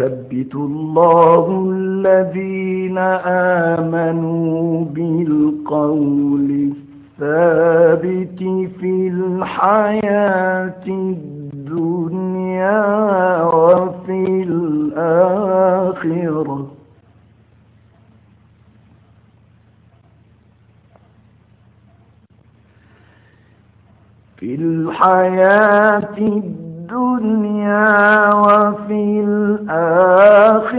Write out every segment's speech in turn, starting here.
يثبت الله الذين آمنوا بالقول الثابت في الحياة الدنيا وفي الآخرة. في الحياة الدنيا وفي الآخرة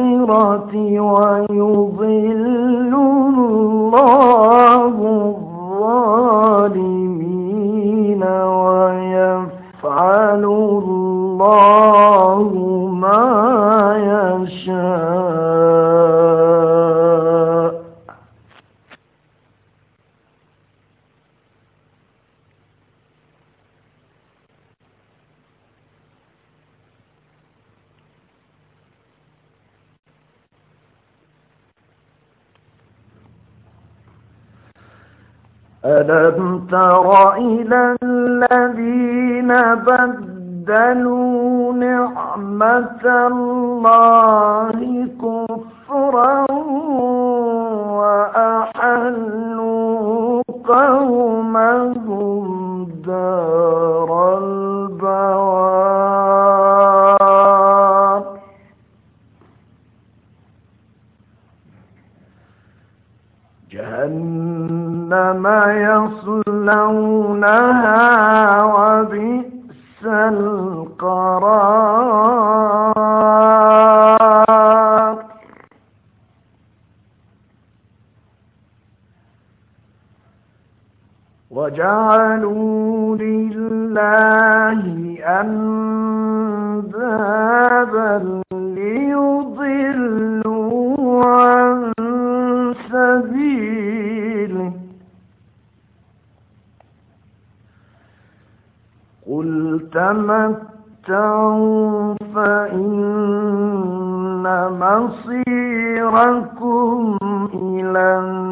ويضل الله الذين بدلوا نعمة الله كفرا فإن مصيركم إلى النار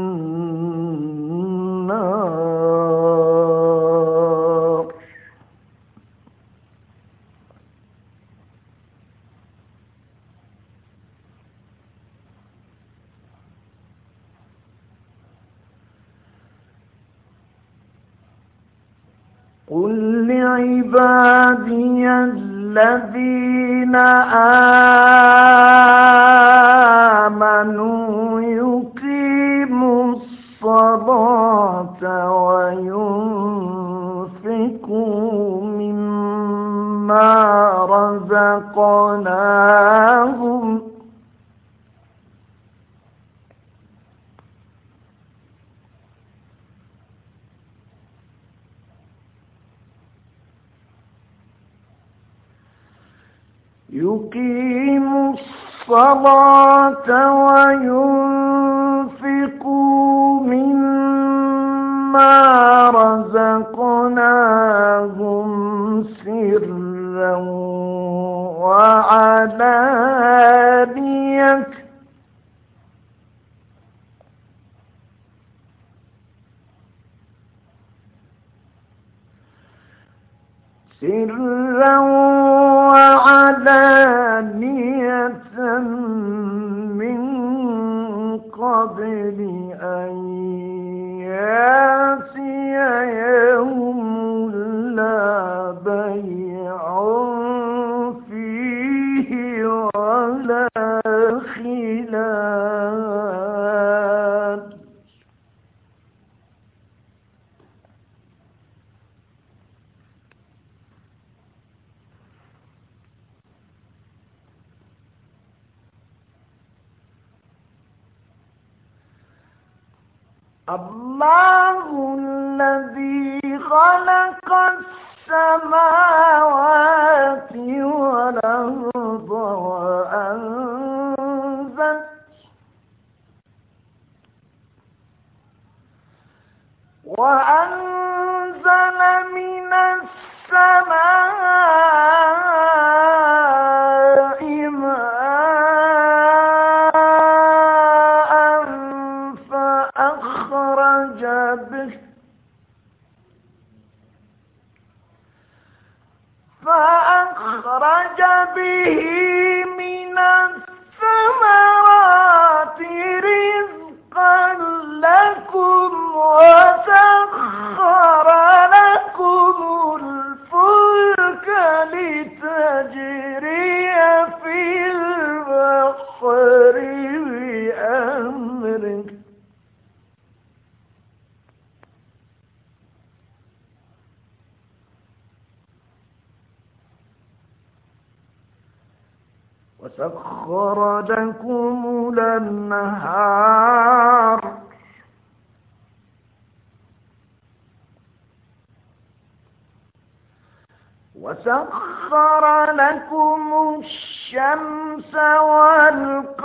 يقيموا الصلاة وينفقوا مما رزقناهم سرا وعلانية خلال الله الذي خلق فخرج به أخرجكم الأنهار. وسخر لكم الشمس والقمر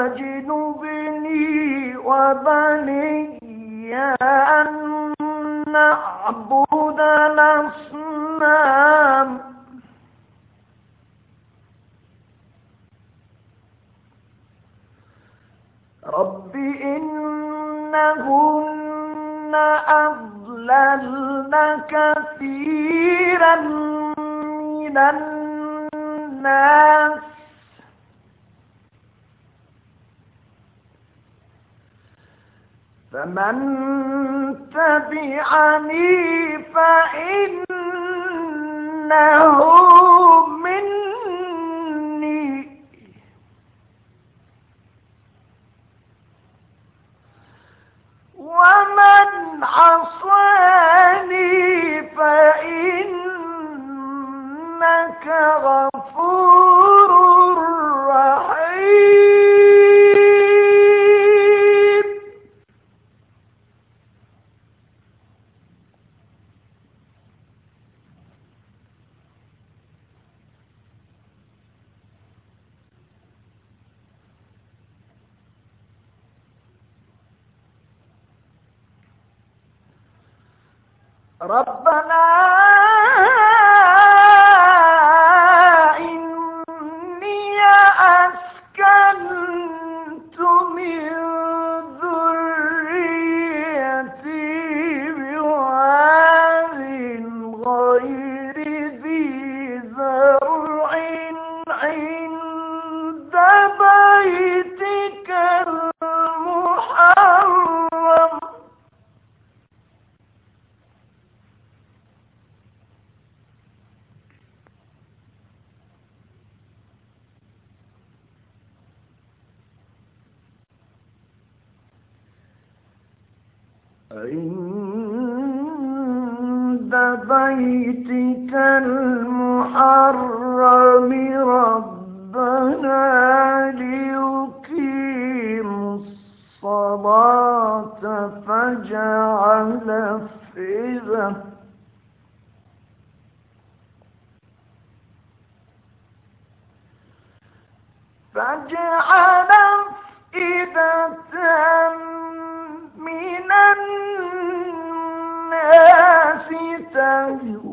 واجنبني وبني أن نعبد الأصنام. رب إنهن أضللن كثيرا من الناس. فمن تبعني فإنه فاجعل أفئدة من الناس تهوى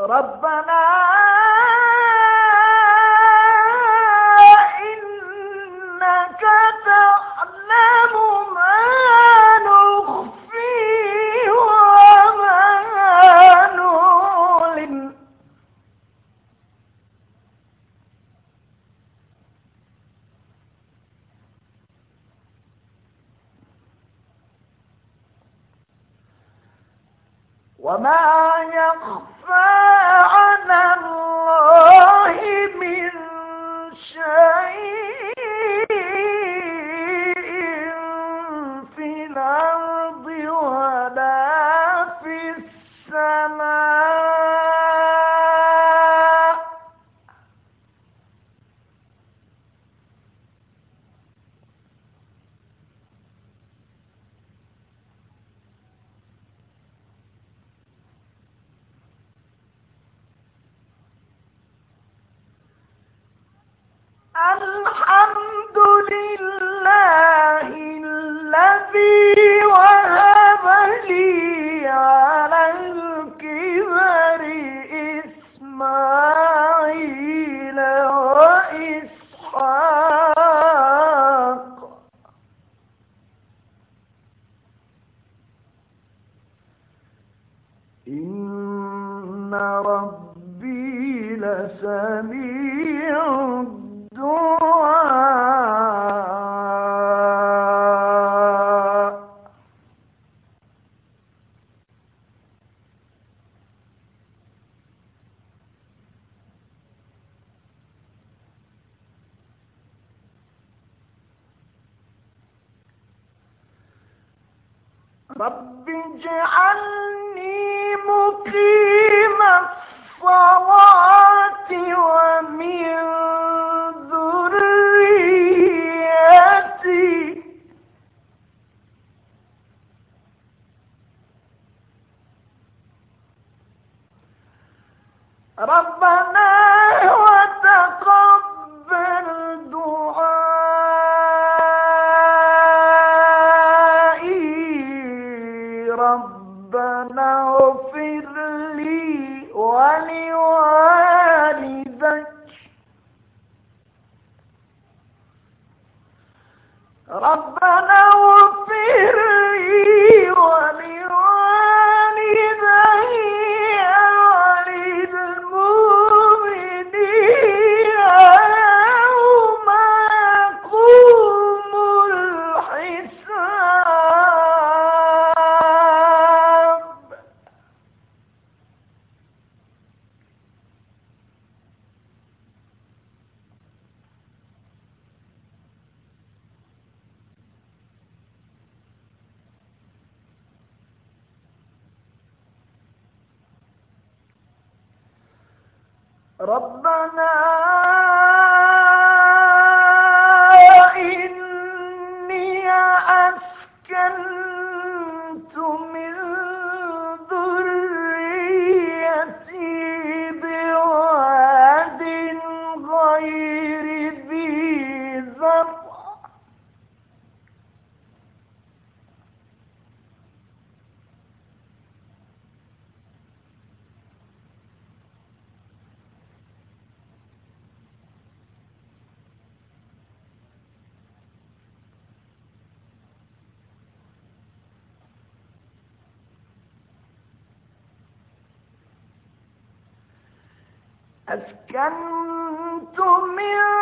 ربنا لله الذي رب اجعلني مقيم الصلاة ومن ربنا سكنت من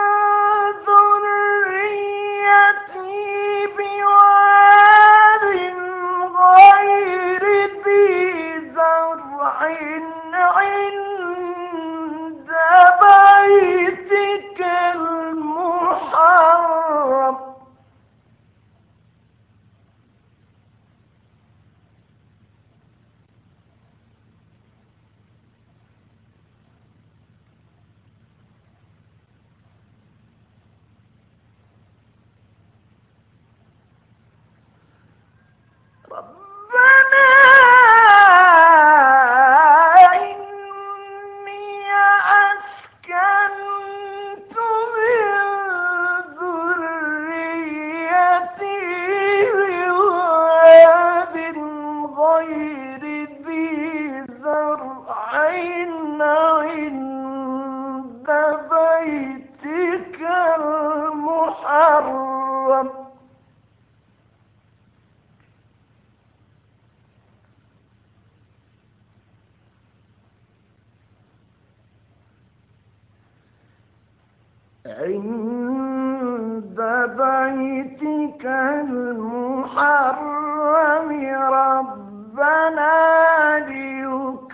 عند بيتك المحرم ربنا ليقيم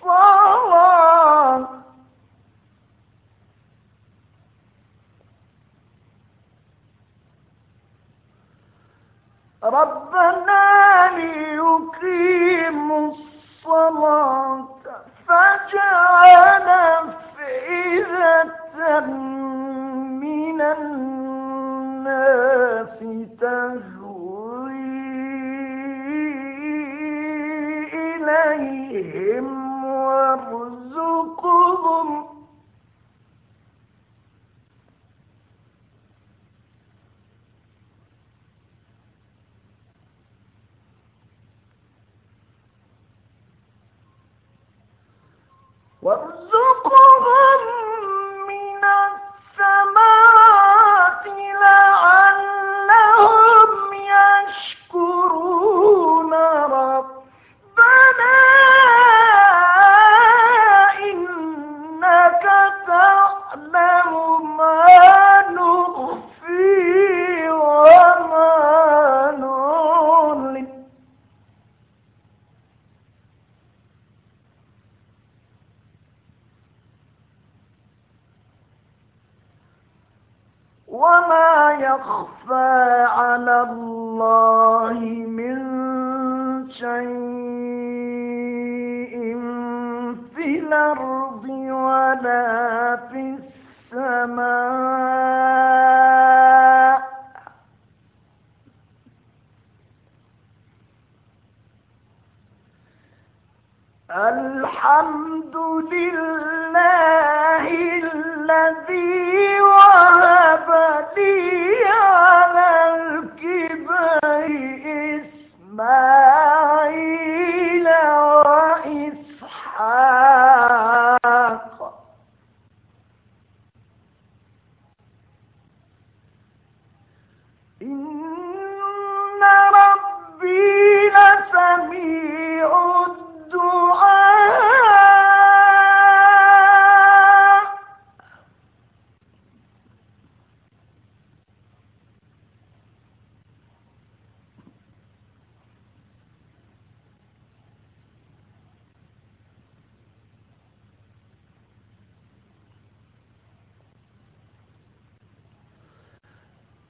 الصلاة. ربنا ليقيم الصلاة. فاجعل wa ما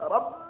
رب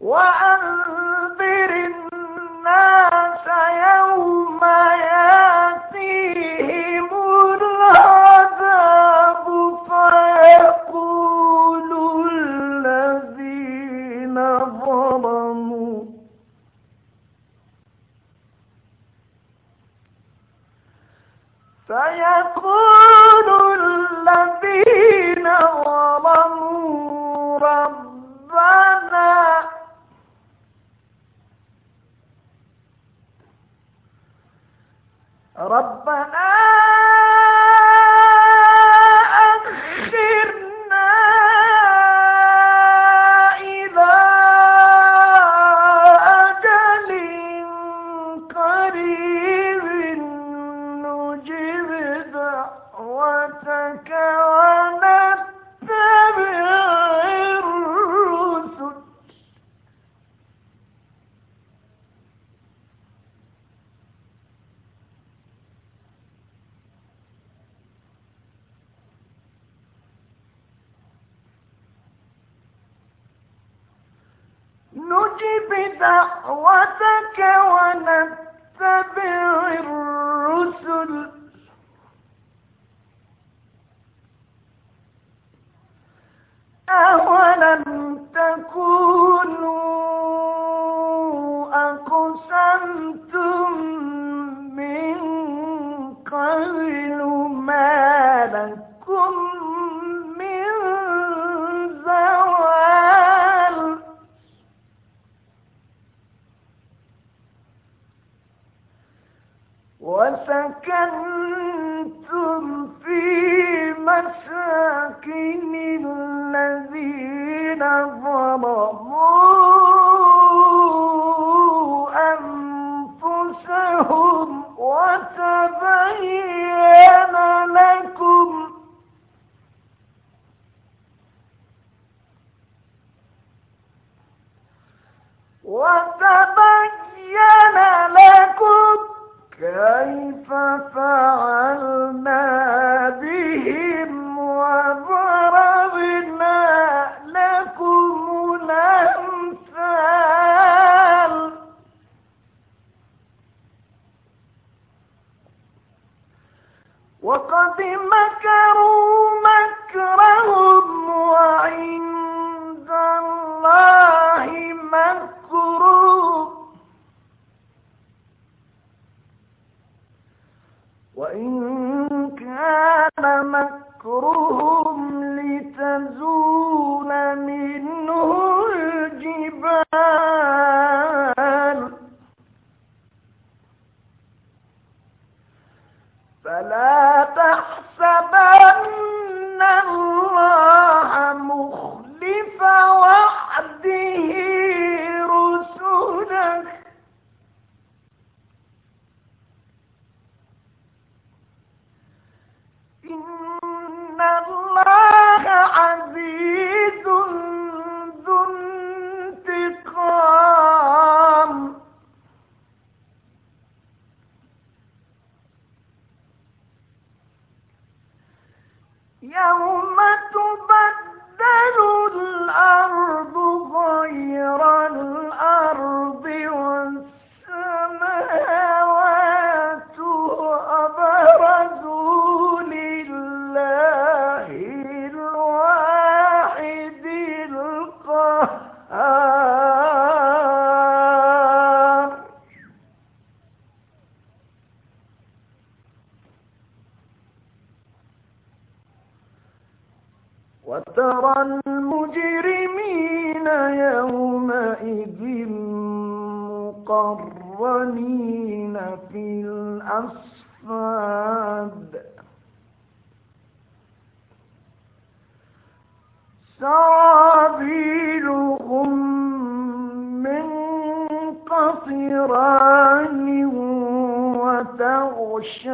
وأنذر want وسكنتم في مساكن الذين ظلموا فعلنا يوم تبدل portion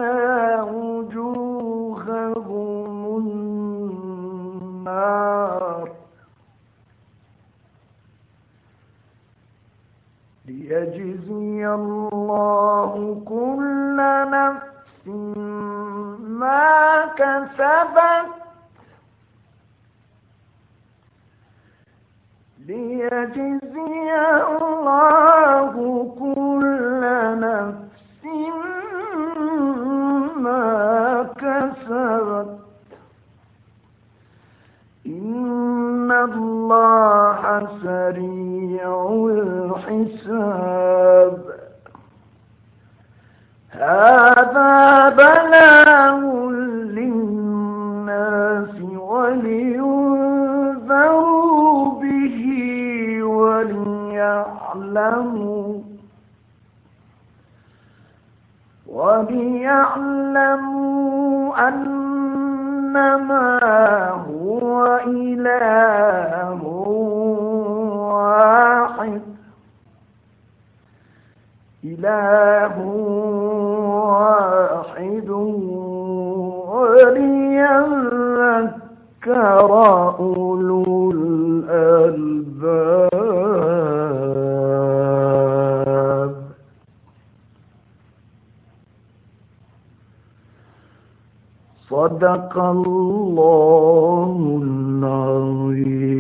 بلاغ للناس ولينذروا به وليعلموا وليعلموا أنما هو إله واحد. إله واحد. وليذكر أولو الألباب. صدق الله العظيم.